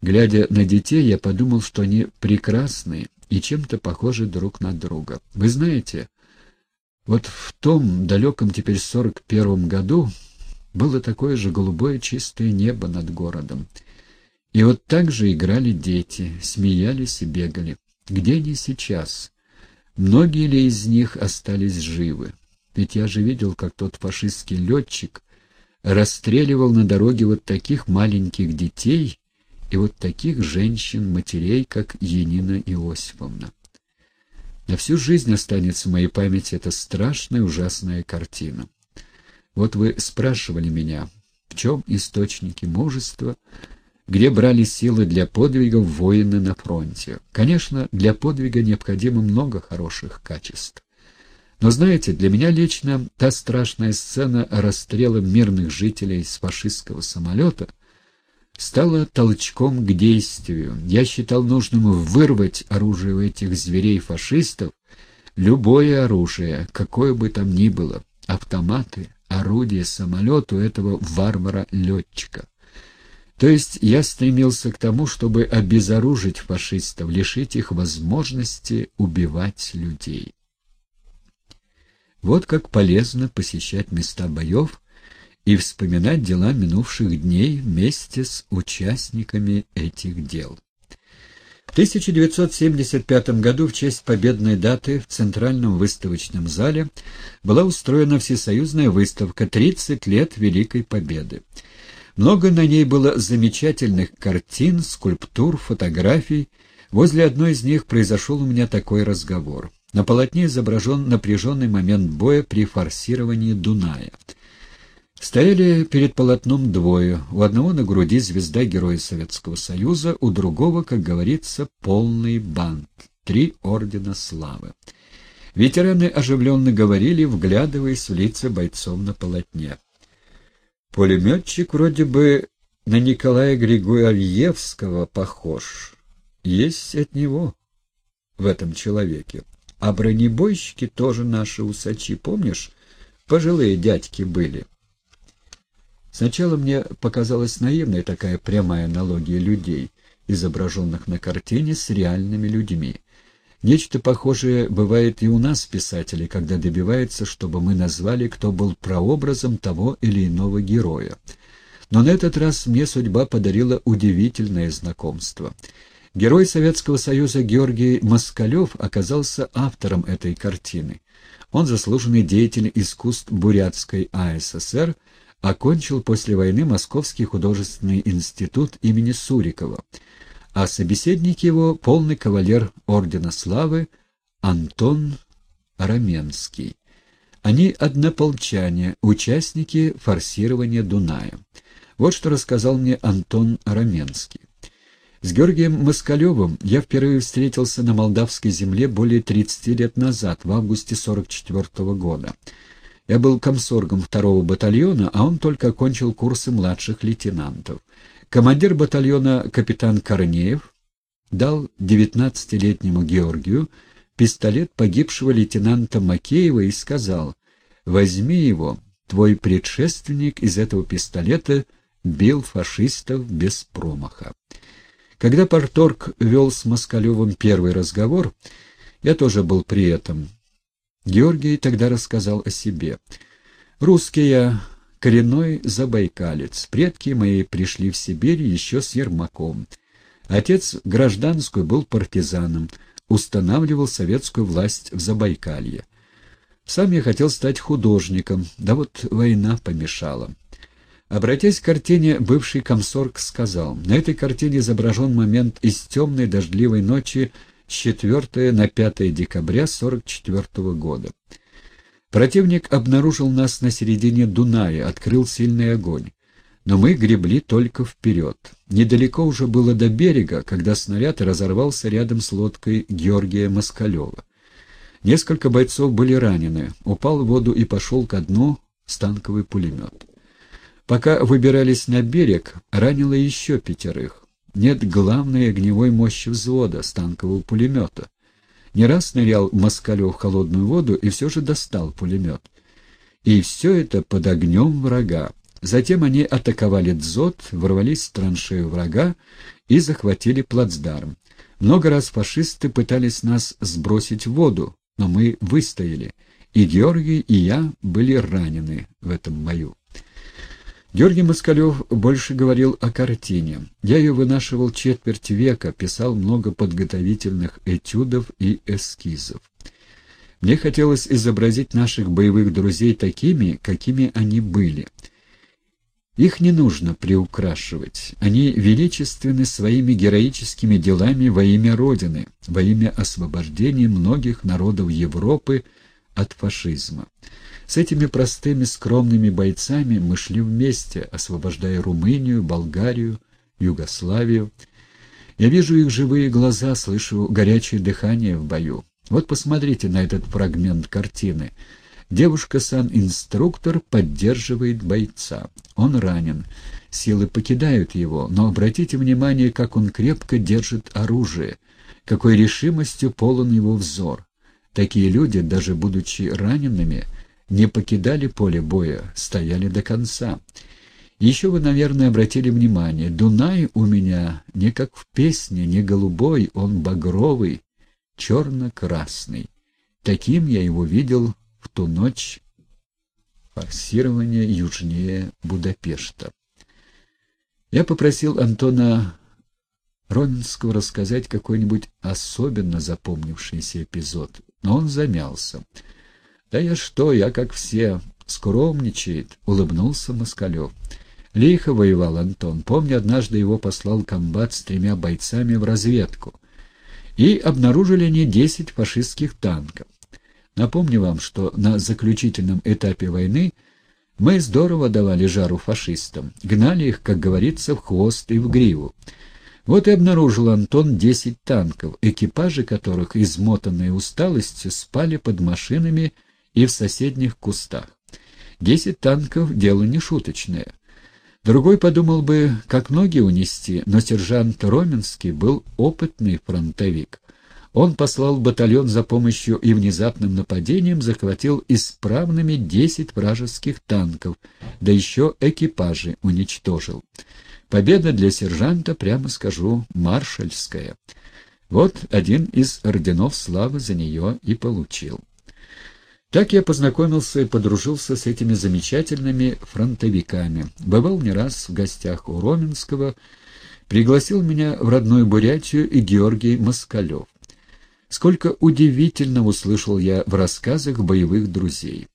Глядя на детей, я подумал, что они прекрасные и чем-то похожи друг на друга. Вы знаете, вот в том далеком теперь сорок первом году было такое же голубое чистое небо над городом. И вот так же играли дети, смеялись и бегали. Где они сейчас? Многие ли из них остались живы? Ведь я же видел, как тот фашистский летчик расстреливал на дороге вот таких маленьких детей и вот таких женщин, матерей, как Енина Иосифовна. На всю жизнь останется в моей памяти эта страшная, ужасная картина. Вот вы спрашивали меня, в чем источники мужества, где брали силы для подвигов воины на фронте. Конечно, для подвига необходимо много хороших качеств. Но знаете, для меня лично та страшная сцена расстрела мирных жителей с фашистского самолета стала толчком к действию. Я считал нужным вырвать оружие у этих зверей-фашистов, любое оружие, какое бы там ни было, автоматы, орудия, самолет у этого варвара-летчика. То есть я стремился к тому, чтобы обезоружить фашистов, лишить их возможности убивать людей. Вот как полезно посещать места боев и вспоминать дела минувших дней вместе с участниками этих дел. В 1975 году в честь победной даты в Центральном выставочном зале была устроена всесоюзная выставка «30 лет Великой Победы». Много на ней было замечательных картин, скульптур, фотографий. Возле одной из них произошел у меня такой разговор. На полотне изображен напряженный момент боя при форсировании Дуная. Стояли перед полотном двое. У одного на груди звезда Героя Советского Союза, у другого, как говорится, полный бант. Три ордена славы. Ветераны оживленно говорили, вглядываясь в лица бойцов на полотне. Пулеметчик вроде бы на Николая Григорьевского похож. Есть от него в этом человеке. А бронебойщики тоже наши усачи, помнишь? Пожилые дядьки были. Сначала мне показалась наивной такая прямая аналогия людей, изображенных на картине, с реальными людьми. Нечто похожее бывает и у нас, писателей, когда добивается, чтобы мы назвали, кто был прообразом того или иного героя. Но на этот раз мне судьба подарила удивительное знакомство. Герой Советского Союза Георгий Москалев оказался автором этой картины. Он заслуженный деятель искусств Бурятской АССР, окончил после войны Московский художественный институт имени Сурикова а собеседник его — полный кавалер Ордена Славы Антон Раменский. Они однополчане, участники форсирования Дуная. Вот что рассказал мне Антон Раменский. С Георгием Москалевым я впервые встретился на молдавской земле более 30 лет назад, в августе 44 -го года. Я был комсоргом второго батальона, а он только окончил курсы младших лейтенантов. Командир батальона капитан Корнеев дал девятнадцатилетнему Георгию пистолет погибшего лейтенанта Макеева и сказал «Возьми его, твой предшественник из этого пистолета бил фашистов без промаха». Когда Порторг вел с Москалевым первый разговор, я тоже был при этом. Георгий тогда рассказал о себе. «Русский я, коренной забайкалец. Предки мои пришли в Сибирь еще с Ермаком. Отец гражданскую был партизаном, устанавливал советскую власть в Забайкалье. Сам я хотел стать художником, да вот война помешала. Обратясь к картине, бывший комсорг сказал, на этой картине изображен момент из темной дождливой ночи 4 на 5 декабря 1944 года. Противник обнаружил нас на середине Дуная, открыл сильный огонь. Но мы гребли только вперед. Недалеко уже было до берега, когда снаряд разорвался рядом с лодкой Георгия Москалева. Несколько бойцов были ранены. Упал в воду и пошел ко дну станковый пулемет. Пока выбирались на берег, ранило еще пятерых. Нет главной огневой мощи взвода, станкового пулемета. Не раз нырял Москалев в холодную воду и все же достал пулемет. И все это под огнем врага. Затем они атаковали дзот, ворвались в траншею врага и захватили плацдарм. Много раз фашисты пытались нас сбросить в воду, но мы выстояли, и Георгий, и я были ранены в этом бою. Георгий Москалев больше говорил о картине. Я ее вынашивал четверть века, писал много подготовительных этюдов и эскизов. Мне хотелось изобразить наших боевых друзей такими, какими они были. Их не нужно приукрашивать. Они величественны своими героическими делами во имя Родины, во имя освобождения многих народов Европы от фашизма. С этими простыми скромными бойцами мы шли вместе, освобождая Румынию, Болгарию, Югославию. Я вижу их живые глаза, слышу горячее дыхание в бою. Вот посмотрите на этот фрагмент картины. Девушка-сан-инструктор поддерживает бойца. Он ранен. Силы покидают его, но обратите внимание, как он крепко держит оружие, какой решимостью полон его взор. Такие люди, даже будучи ранеными, не покидали поле боя, стояли до конца. Еще вы, наверное, обратили внимание, Дунай у меня не как в песне, не голубой, он багровый, черно-красный. Таким я его видел в ту ночь форсирования южнее Будапешта. Я попросил Антона Роминского рассказать какой-нибудь особенно запомнившийся эпизод, но он замялся. «Да я что, я как все, скромничает», — улыбнулся Москалев. Лихо воевал Антон. Помню, однажды его послал комбат с тремя бойцами в разведку. И обнаружили они десять фашистских танков. Напомню вам, что на заключительном этапе войны мы здорово давали жару фашистам, гнали их, как говорится, в хвост и в гриву. Вот и обнаружил Антон десять танков, экипажи которых, измотанные усталостью, спали под машинами и в соседних кустах. Десять танков — дело не шуточное. Другой подумал бы, как ноги унести, но сержант Роменский был опытный фронтовик. Он послал батальон за помощью и внезапным нападением захватил исправными десять вражеских танков, да еще экипажи уничтожил. Победа для сержанта, прямо скажу, маршальская. Вот один из орденов славы за нее и получил. Так я познакомился и подружился с этими замечательными фронтовиками. Бывал не раз в гостях у Роменского, пригласил меня в родную Бурятию и Георгий Москалев. Сколько удивительного услышал я в рассказах боевых друзей.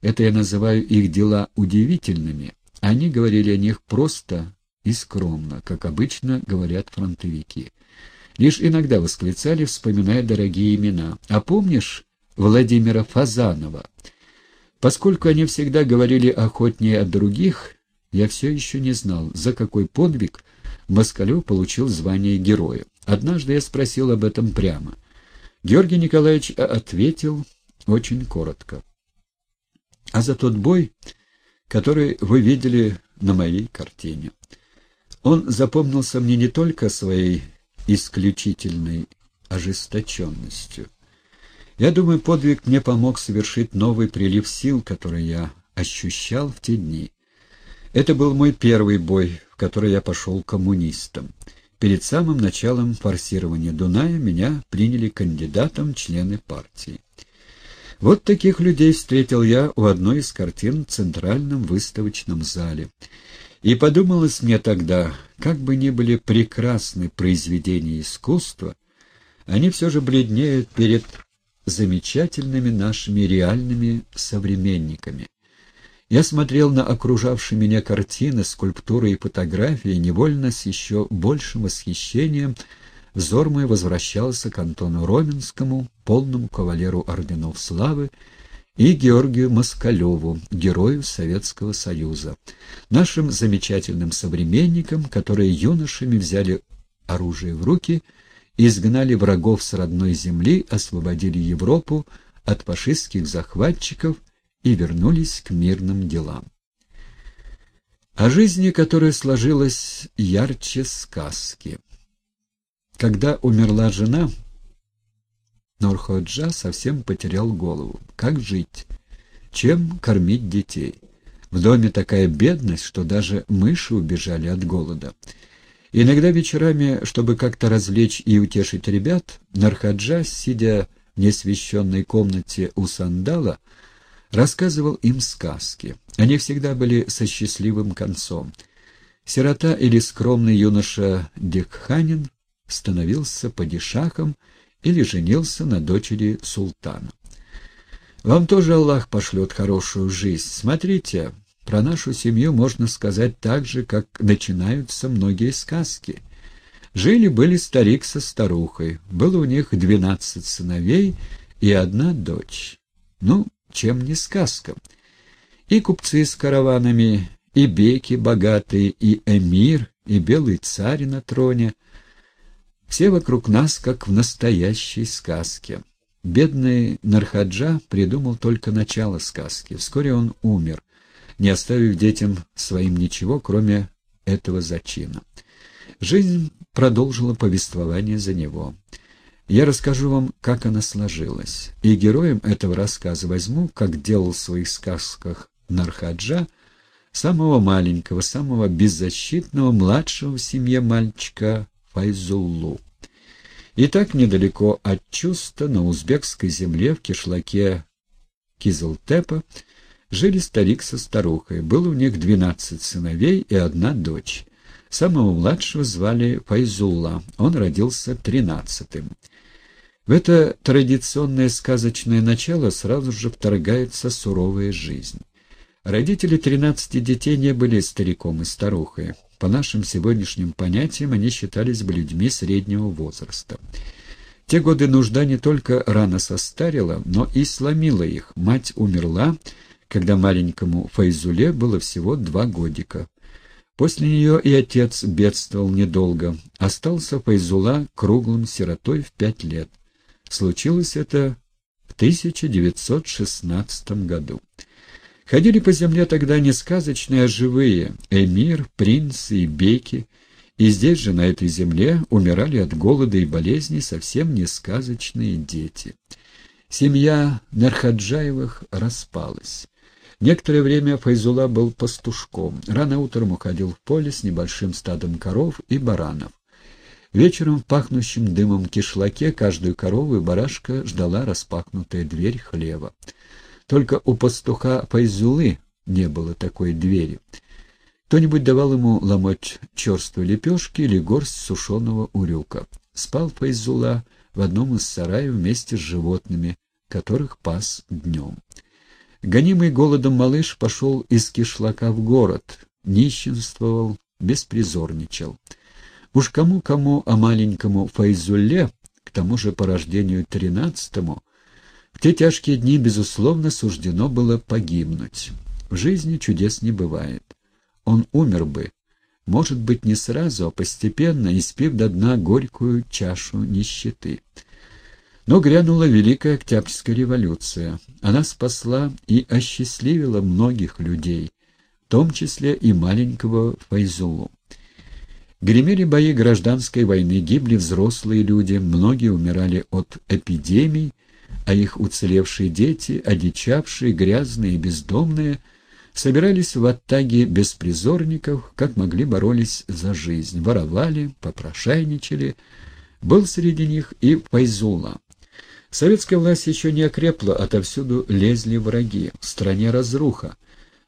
Это я называю их дела удивительными. Они говорили о них просто и скромно, как обычно говорят фронтовики. Лишь иногда восклицали, вспоминая дорогие имена. «А помнишь, Владимира Фазанова. Поскольку они всегда говорили охотнее от других, я все еще не знал, за какой подвиг Москалев получил звание героя. Однажды я спросил об этом прямо. Георгий Николаевич ответил очень коротко. А за тот бой, который вы видели на моей картине. Он запомнился мне не только своей исключительной ожесточенностью, я думаю, подвиг мне помог совершить новый прилив сил, который я ощущал в те дни. Это был мой первый бой, в который я пошел коммунистом. Перед самым началом форсирования Дуная меня приняли кандидатом члены партии. Вот таких людей встретил я у одной из картин в Центральном выставочном зале. И подумалось мне тогда, как бы ни были прекрасны произведения искусства, они все же бледнеют перед замечательными нашими реальными современниками. Я смотрел на окружавшие меня картины, скульптуры и фотографии, невольно с еще большим восхищением взор мой возвращался к Антону Роменскому, полному кавалеру орденов славы, и Георгию Москалеву, герою Советского Союза, нашим замечательным современникам, которые юношами взяли оружие в руки — изгнали врагов с родной земли, освободили Европу от фашистских захватчиков и вернулись к мирным делам. О жизни, которая сложилась ярче сказки. Когда умерла жена, Норходжа совсем потерял голову. Как жить? Чем кормить детей? В доме такая бедность, что даже мыши убежали от голода. Иногда вечерами, чтобы как-то развлечь и утешить ребят, Нархаджа, сидя в несвященной комнате у сандала, рассказывал им сказки. Они всегда были со счастливым концом. Сирота или скромный юноша Декханин становился падишахом или женился на дочери султана. «Вам тоже Аллах пошлет хорошую жизнь. Смотрите, про нашу семью можно сказать так же, как начинаются многие сказки». Жили-были старик со старухой. Было у них двенадцать сыновей и одна дочь. Ну, чем не сказка. И купцы с караванами, и беки богатые, и эмир, и белый царь на троне. Все вокруг нас, как в настоящей сказке. Бедный Нархаджа придумал только начало сказки. Вскоре он умер, не оставив детям своим ничего, кроме этого зачина. Жизнь продолжила повествование за него. Я расскажу вам, как она сложилась. И героем этого рассказа возьму, как делал в своих сказках Нархаджа, самого маленького, самого беззащитного, младшего в семье мальчика Файзуллу. И так недалеко от Чуста, на узбекской земле, в кишлаке Кизлтепа, жили старик со старухой. Было у них двенадцать сыновей и одна дочь. Самого младшего звали Файзулла, он родился тринадцатым. В это традиционное сказочное начало сразу же вторгается суровая жизнь. Родители тринадцати детей не были стариком и старухой. По нашим сегодняшним понятиям они считались бы людьми среднего возраста. Те годы нужда не только рано состарила, но и сломила их. Мать умерла, когда маленькому Файзуле было всего два годика. После нее и отец бедствовал недолго. Остался Файзула круглым сиротой в пять лет. Случилось это в 1916 году. Ходили по земле тогда не сказочные, а живые — эмир, принцы и беки, и здесь же, на этой земле, умирали от голода и болезней совсем не сказочные дети. Семья Нархаджаевых распалась. Некоторое время Файзула был пастушком. Рано утром уходил в поле с небольшим стадом коров и баранов. Вечером в пахнущем дымом кишлаке каждую корову и барашка ждала распахнутая дверь хлева. Только у пастуха Файзулы не было такой двери. Кто-нибудь давал ему ломоть черствой лепешки или горсть сушеного урюка. Спал Файзула в одном из сараев вместе с животными, которых пас днем. Гонимый голодом малыш пошел из кишлака в город, нищенствовал, беспризорничал. Уж кому-кому, а маленькому Файзуле, к тому же по рождению тринадцатому, в те тяжкие дни, безусловно, суждено было погибнуть. В жизни чудес не бывает. Он умер бы, может быть, не сразу, а постепенно, испив до дна горькую чашу нищеты. Но грянула Великая Октябрьская революция. Она спасла и осчастливила многих людей, в том числе и маленького Файзулу. Гремели бои гражданской войны, гибли взрослые люди, многие умирали от эпидемий, а их уцелевшие дети, одичавшие, грязные и бездомные, собирались в оттаге беспризорников, как могли боролись за жизнь, воровали, попрошайничали. Был среди них и Файзула. Советская власть еще не окрепла, отовсюду лезли враги, в стране разруха.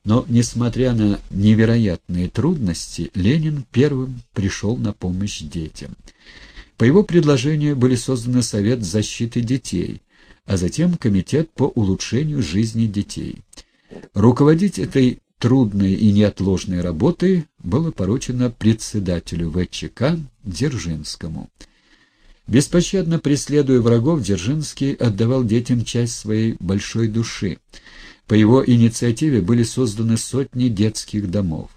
Но, несмотря на невероятные трудности, Ленин первым пришел на помощь детям. По его предложению были созданы Совет защиты детей, а затем Комитет по улучшению жизни детей. Руководить этой трудной и неотложной работой было поручено председателю ВЧК Дзержинскому. Беспощадно преследуя врагов, Дзержинский отдавал детям часть своей большой души. По его инициативе были созданы сотни детских домов.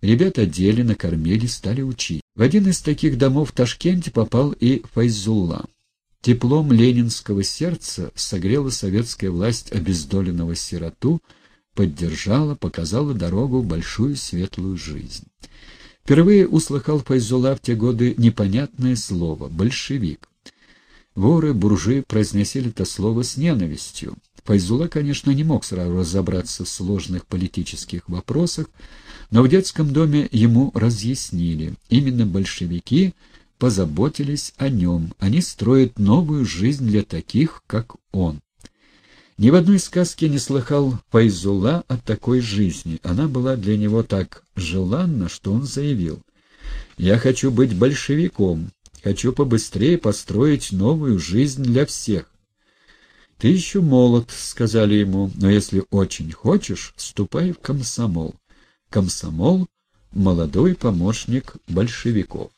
Ребят одели, накормили, стали учить. В один из таких домов в Ташкенте попал и Файзулла. Теплом ленинского сердца согрела советская власть обездоленного сироту, поддержала, показала дорогу в большую светлую жизнь. Впервые услыхал Файзула в те годы непонятное слово «большевик». Воры, буржуи произносили это слово с ненавистью. Файзула, конечно, не мог сразу разобраться в сложных политических вопросах, Но в детском доме ему разъяснили, именно большевики позаботились о нем, они строят новую жизнь для таких, как он. Ни в одной сказке не слыхал Файзула о такой жизни. Она была для него так желанна, что он заявил. «Я хочу быть большевиком, хочу побыстрее построить новую жизнь для всех». «Ты еще молод», — сказали ему, — «но если очень хочешь, вступай в комсомол». Комсомол — молодой помощник большевиков.